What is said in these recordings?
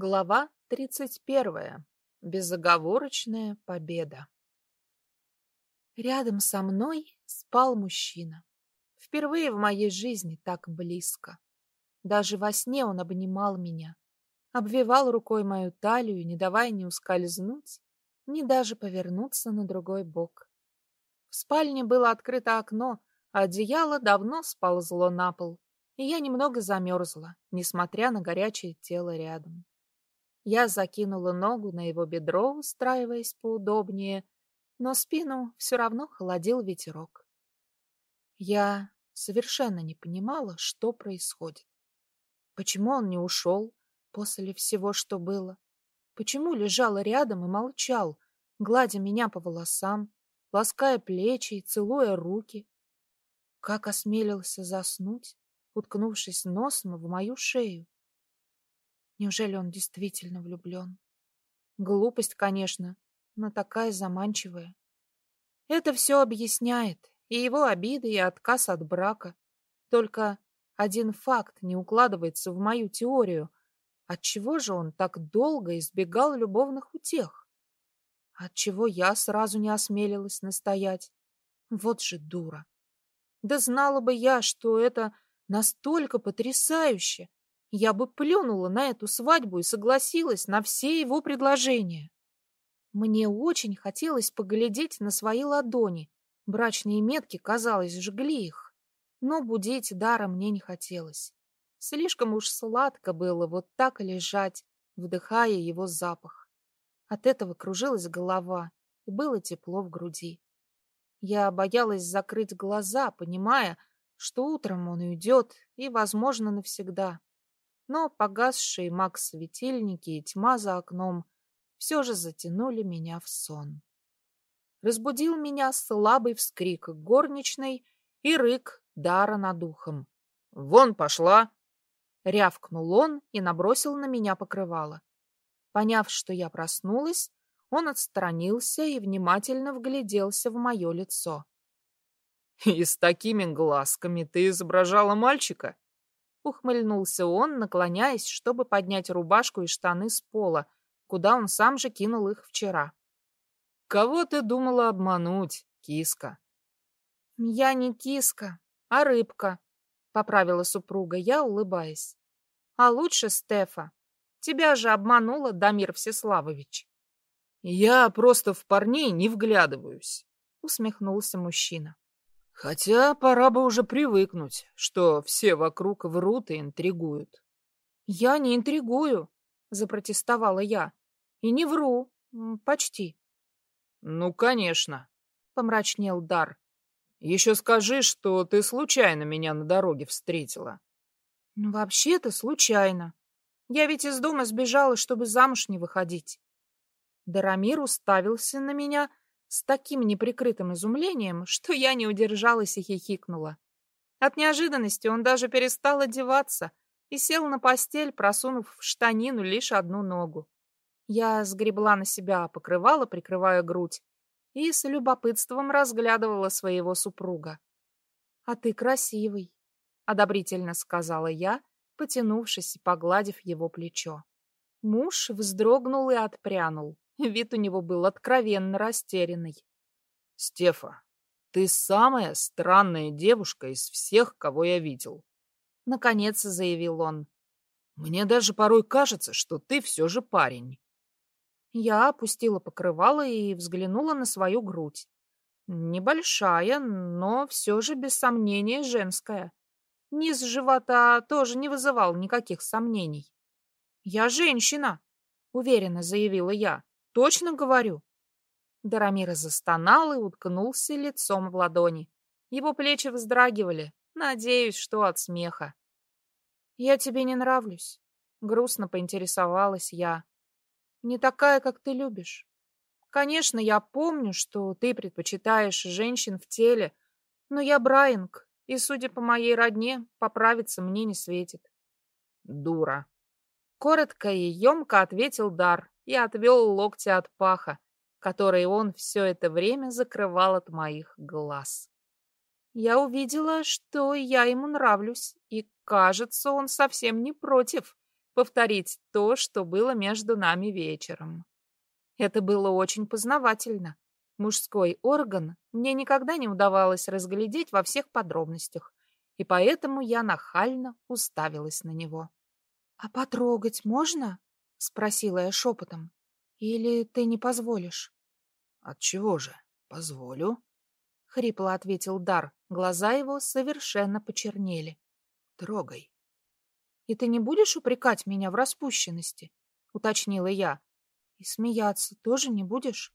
Глава 31. Безоговорочная победа. Рядом со мной спал мужчина. Впервые в моей жизни так близко. Даже во сне он обнимал меня, обвивал рукой мою талию, не давая ни ускользнуть, ни даже повернуться на другой бок. В спальне было открыто окно, а одеяло давно сползло на пол, и я немного замерзла, несмотря на горячее тело рядом. Я закинула ногу на его бедро, устраиваясь поудобнее, но спину все равно холодил ветерок. Я совершенно не понимала, что происходит. Почему он не ушел после всего, что было? Почему лежал рядом и молчал, гладя меня по волосам, лаская плечи и целуя руки? Как осмелился заснуть, уткнувшись носом в мою шею? Неужели он действительно влюблен? Глупость, конечно, но такая заманчивая. Это все объясняет и его обиды, и отказ от брака. Только один факт не укладывается в мою теорию. Отчего же он так долго избегал любовных утех? Отчего я сразу не осмелилась настоять? Вот же дура. Да знала бы я, что это настолько потрясающе, я бы плюнула на эту свадьбу и согласилась на все его предложения. Мне очень хотелось поглядеть на свои ладони. Брачные метки, казалось, жгли их. Но будить дара мне не хотелось. Слишком уж сладко было вот так лежать, вдыхая его запах. От этого кружилась голова, и было тепло в груди. Я боялась закрыть глаза, понимая, что утром он уйдет, и, возможно, навсегда но погасшие Макс-светильники и тьма за окном все же затянули меня в сон. Разбудил меня слабый вскрик горничной и рык дара над ухом. «Вон пошла!» Рявкнул он и набросил на меня покрывало. Поняв, что я проснулась, он отстранился и внимательно вгляделся в мое лицо. «И с такими глазками ты изображала мальчика?» Ухмыльнулся он, наклоняясь, чтобы поднять рубашку и штаны с пола, куда он сам же кинул их вчера. «Кого ты думала обмануть, киска?» «Я не киска, а рыбка», — поправила супруга я, улыбаясь. «А лучше Стефа. Тебя же обманула Дамир Всеславович». «Я просто в парней не вглядываюсь», — усмехнулся мужчина. Хотя пора бы уже привыкнуть, что все вокруг врут и интригуют. «Я не интригую», — запротестовала я. «И не вру. Почти». «Ну, конечно», — помрачнел Дар. «Еще скажи, что ты случайно меня на дороге встретила». «Ну, вообще-то случайно. Я ведь из дома сбежала, чтобы замуж не выходить». Дарамир уставился на меня, с таким неприкрытым изумлением, что я не удержалась и хихикнула. От неожиданности он даже перестал одеваться и сел на постель, просунув в штанину лишь одну ногу. Я сгребла на себя покрывало, прикрывая грудь, и с любопытством разглядывала своего супруга. — А ты красивый, — одобрительно сказала я, потянувшись и погладив его плечо. Муж вздрогнул и отпрянул. Вид у него был откровенно растерянный. — Стефа, ты самая странная девушка из всех, кого я видел. Наконец заявил он. Мне даже порой кажется, что ты все же парень. Я опустила покрывало и взглянула на свою грудь. Небольшая, но все же без сомнения женская. Низ живота тоже не вызывал никаких сомнений. «Я женщина», — уверенно заявила я. Точно говорю. Дарамира застонал и уткнулся лицом в ладони. Его плечи вздрагивали. Надеюсь, что от смеха. «Я тебе не нравлюсь», — грустно поинтересовалась я. «Не такая, как ты любишь. Конечно, я помню, что ты предпочитаешь женщин в теле, но я Брайанг, и, судя по моей родне, поправиться мне не светит». «Дура», — коротко и емко ответил Дар, и отвел локти от паха, который он все это время закрывал от моих глаз. Я увидела, что я ему нравлюсь, и, кажется, он совсем не против повторить то, что было между нами вечером. Это было очень познавательно. Мужской орган мне никогда не удавалось разглядеть во всех подробностях, и поэтому я нахально уставилась на него. — А потрогать можно? — спросила я шепотом. — Или ты не позволишь? — Отчего же? Позволю. — хрипло ответил Дар. Глаза его совершенно почернели. — Трогай. — И ты не будешь упрекать меня в распущенности? — уточнила я. — И смеяться тоже не будешь?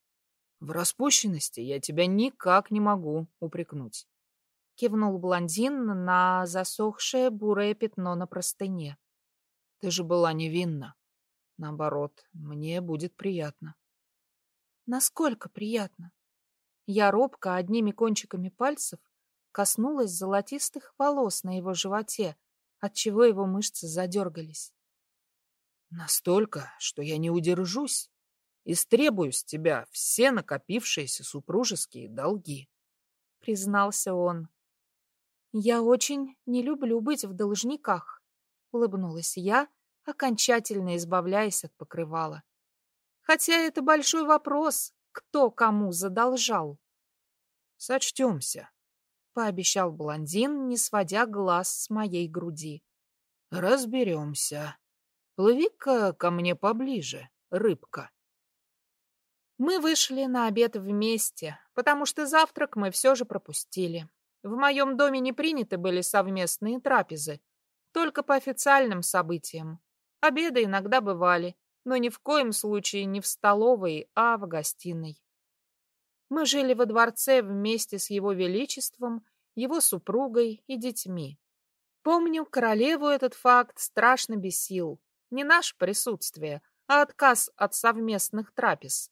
— В распущенности я тебя никак не могу упрекнуть кивнул блондин на засохшее бурое пятно на простыне. Ты же была невинна. Наоборот, мне будет приятно. Насколько приятно? Я робко одними кончиками пальцев коснулась золотистых волос на его животе, отчего его мышцы задергались. Настолько, что я не удержусь и стребую с тебя все накопившиеся супружеские долги, признался он. «Я очень не люблю быть в должниках», — улыбнулась я, окончательно избавляясь от покрывала. «Хотя это большой вопрос, кто кому задолжал». «Сочтемся», — пообещал блондин, не сводя глаз с моей груди. «Разберемся. Плыви-ка ко мне поближе, рыбка». Мы вышли на обед вместе, потому что завтрак мы все же пропустили. В моем доме не приняты были совместные трапезы, только по официальным событиям. Обеды иногда бывали, но ни в коем случае не в столовой, а в гостиной. Мы жили во дворце вместе с его величеством, его супругой и детьми. Помню, королеву этот факт страшно бесил. Не наше присутствие, а отказ от совместных трапез.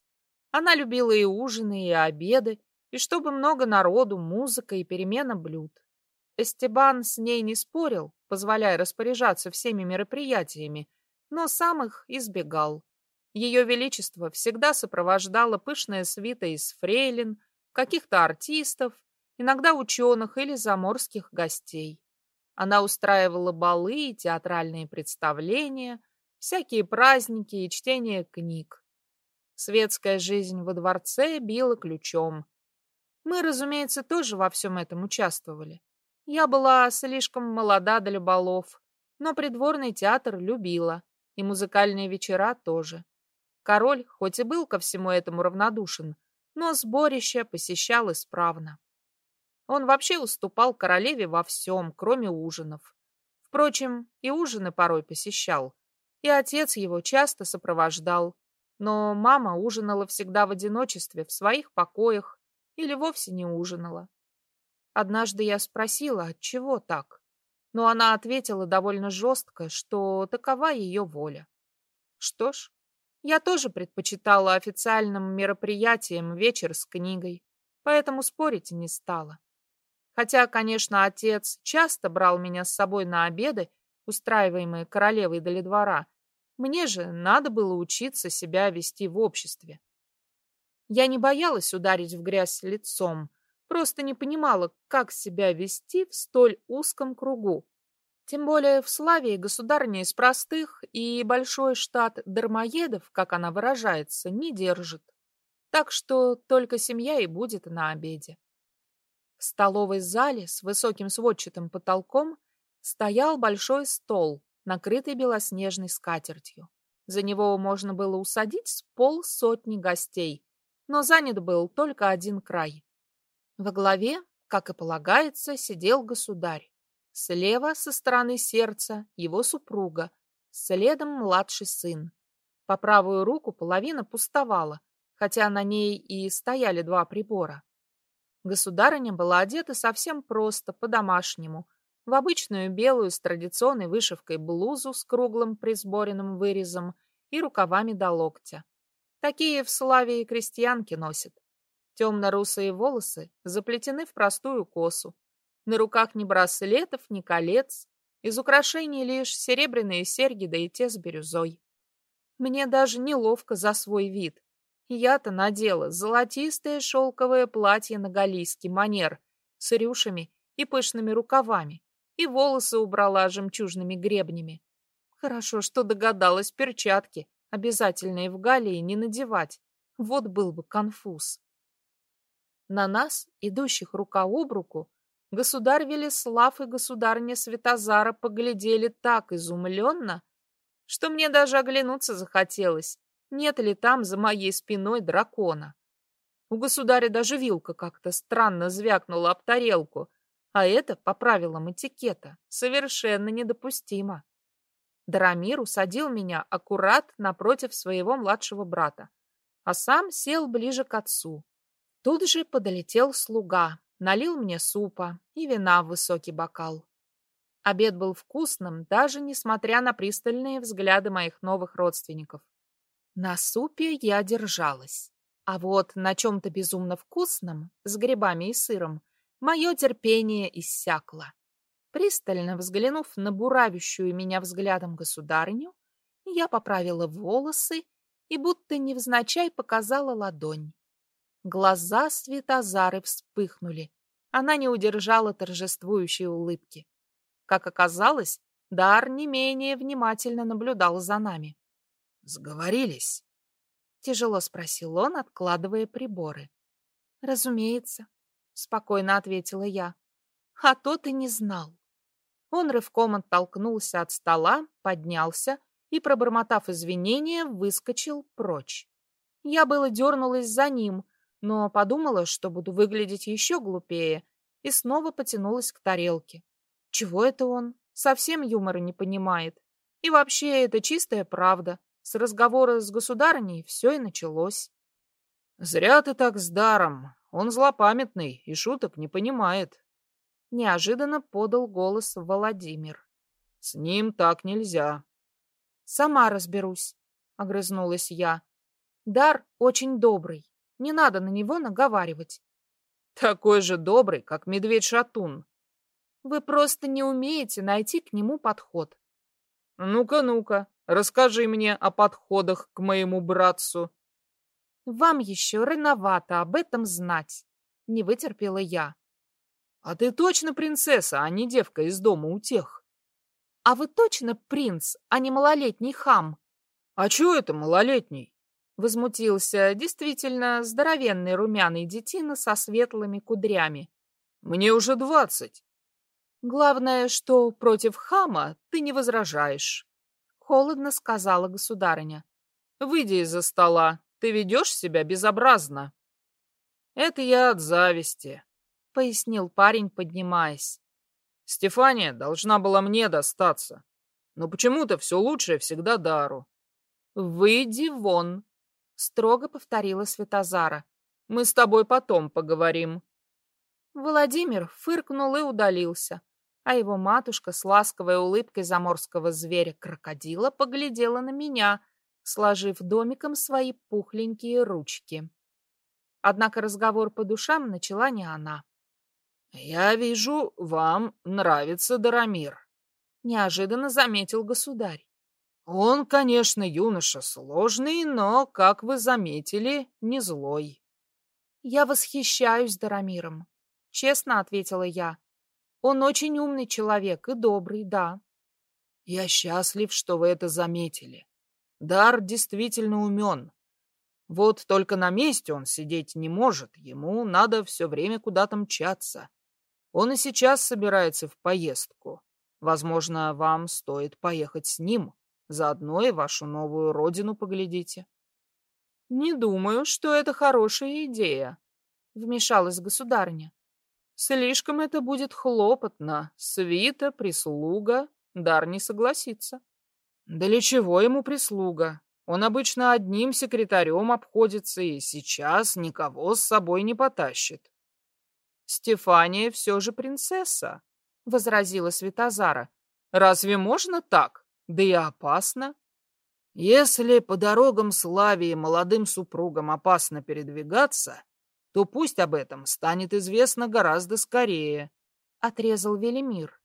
Она любила и ужины, и обеды, и чтобы много народу, музыка и перемена блюд. Эстебан с ней не спорил, позволяя распоряжаться всеми мероприятиями, но сам их избегал. Ее Величество всегда сопровождало пышная свита из фрейлин, каких-то артистов, иногда ученых или заморских гостей. Она устраивала балы и театральные представления, всякие праздники и чтение книг. Светская жизнь во дворце била ключом, мы, разумеется, тоже во всем этом участвовали. Я была слишком молода для балов, но придворный театр любила, и музыкальные вечера тоже. Король, хоть и был ко всему этому равнодушен, но сборище посещал исправно. Он вообще уступал королеве во всем, кроме ужинов. Впрочем, и ужины порой посещал, и отец его часто сопровождал, но мама ужинала всегда в одиночестве в своих покоях, или вовсе не ужинала. Однажды я спросила, от чего так, но она ответила довольно жестко, что такова ее воля. Что ж, я тоже предпочитала официальным мероприятиям вечер с книгой, поэтому спорить не стала. Хотя, конечно, отец часто брал меня с собой на обеды, устраиваемые королевой для двора, мне же надо было учиться себя вести в обществе. Я не боялась ударить в грязь лицом, просто не понимала, как себя вести в столь узком кругу. Тем более в Славии государня из простых и большой штат дармоедов, как она выражается, не держит. Так что только семья и будет на обеде. В столовой зале с высоким сводчатым потолком стоял большой стол, накрытый белоснежной скатертью. За него можно было усадить с полсотни гостей, но занят был только один край. Во главе, как и полагается, сидел государь. Слева, со стороны сердца, его супруга, следом младший сын. По правую руку половина пустовала, хотя на ней и стояли два прибора. Государыня была одета совсем просто, по-домашнему, в обычную белую с традиционной вышивкой блузу с круглым присборенным вырезом и рукавами до локтя. Такие в Славии крестьянки носят. Темно-русые волосы заплетены в простую косу. На руках ни браслетов, ни колец. Из украшений лишь серебряные серьги, да и те с бирюзой. Мне даже неловко за свой вид. Я-то надела золотистое шелковое платье на галийский манер с рюшами и пышными рукавами, и волосы убрала жемчужными гребнями. Хорошо, что догадалась перчатки, обязательные в Галлии, не надевать. Вот был бы конфуз. На нас, идущих рука об руку, государь Велеслав и государня Святозара поглядели так изумленно, что мне даже оглянуться захотелось, нет ли там за моей спиной дракона. У государя даже вилка как-то странно звякнула об тарелку, а это, по правилам этикета, совершенно недопустимо. Дарамир усадил меня аккурат напротив своего младшего брата, а сам сел ближе к отцу. Тут же подолетел слуга, налил мне супа и вина в высокий бокал. Обед был вкусным, даже несмотря на пристальные взгляды моих новых родственников. На супе я держалась. А вот на чем-то безумно вкусном, с грибами и сыром, мое терпение иссякло. Пристально взглянув на буравящую меня взглядом государню, я поправила волосы и будто невзначай показала ладонь. Глаза Светозары вспыхнули. Она не удержала торжествующей улыбки. Как оказалось, Дар не менее внимательно наблюдал за нами. Сговорились? Тяжело спросил он, откладывая приборы. Разумеется, спокойно ответила я. А то ты не знал. Он рывком оттолкнулся от стола, поднялся и, пробормотав извинения, выскочил прочь. Я было дернулась за ним, но подумала, что буду выглядеть еще глупее, и снова потянулась к тарелке. Чего это он? Совсем юмора не понимает. И вообще, это чистая правда. С разговора с государыней все и началось. Зря ты так с даром. Он злопамятный и шуток не понимает. Неожиданно подал голос Владимир. С ним так нельзя. Сама разберусь, огрызнулась я. Дар очень добрый. Не надо на него наговаривать. Такой же добрый, как медведь-шатун. Вы просто не умеете найти к нему подход. Ну-ка, ну-ка, Расскажи мне о подходах к моему братцу. Вам еще рановато об этом знать, не вытерпела я. А ты точно принцесса, а не девка из дома у тех? А вы точно принц, а не малолетний хам? А чего это малолетний? Возмутился действительно здоровенный румяный детина со светлыми кудрями. Мне уже двадцать. Главное, что против хама ты не возражаешь холодно сказала государыня. Выйди из-за стола. Ты ведешь себя безобразно. Это я от зависти, пояснил парень, поднимаясь. Стефания должна была мне достаться. Но почему-то все лучшее всегда дару. Выйди вон, строго повторила Светозара. Мы с тобой потом поговорим. Владимир фыркнул и удалился а его матушка с ласковой улыбкой заморского зверя-крокодила поглядела на меня, сложив домиком свои пухленькие ручки. Однако разговор по душам начала не она. «Я вижу, вам нравится Дарамир», — неожиданно заметил государь. «Он, конечно, юноша сложный, но, как вы заметили, не злой». «Я восхищаюсь Дарамиром», — честно ответила я. Он очень умный человек и добрый, да. Я счастлив, что вы это заметили. Дар действительно умен. Вот только на месте он сидеть не может, ему надо все время куда-то мчаться. Он и сейчас собирается в поездку. Возможно, вам стоит поехать с ним, заодно и вашу новую родину поглядите. Не думаю, что это хорошая идея, вмешалась государня. Слишком это будет хлопотно. Свита, прислуга. Дар не согласится. Да для чего ему прислуга? Он обычно одним секретарем обходится и сейчас никого с собой не потащит. Стефания все же принцесса, — возразила Светозара. Разве можно так? Да и опасно. Если по дорогам Славии молодым супругам опасно передвигаться, то пусть об этом станет известно гораздо скорее, — отрезал Велимир,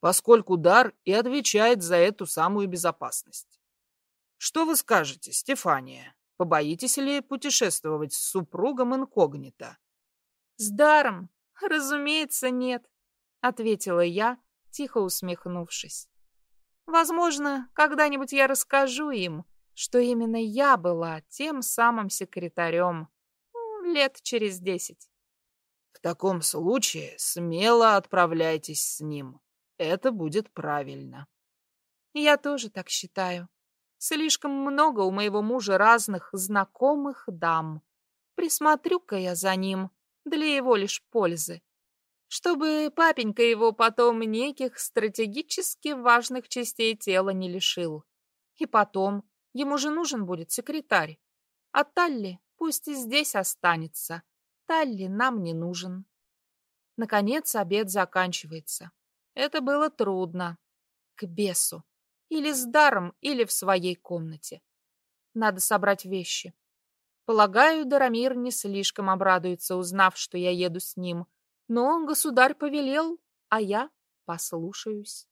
поскольку дар и отвечает за эту самую безопасность. Что вы скажете, Стефания? Побоитесь ли путешествовать с супругом инкогнито? — С даром? Разумеется, нет, — ответила я, тихо усмехнувшись. Возможно, когда-нибудь я расскажу им, что именно я была тем самым секретарем. Лет через десять. В таком случае смело отправляйтесь с ним. Это будет правильно. Я тоже так считаю. Слишком много у моего мужа разных знакомых дам. Присмотрю-ка я за ним для его лишь пользы. Чтобы папенька его потом неких стратегически важных частей тела не лишил. И потом, ему же нужен будет секретарь. А Талли пусть и здесь останется. Талли нам не нужен. Наконец обед заканчивается. Это было трудно. К бесу. Или с даром, или в своей комнате. Надо собрать вещи. Полагаю, Дарамир не слишком обрадуется, узнав, что я еду с ним. Но государь повелел, а я послушаюсь.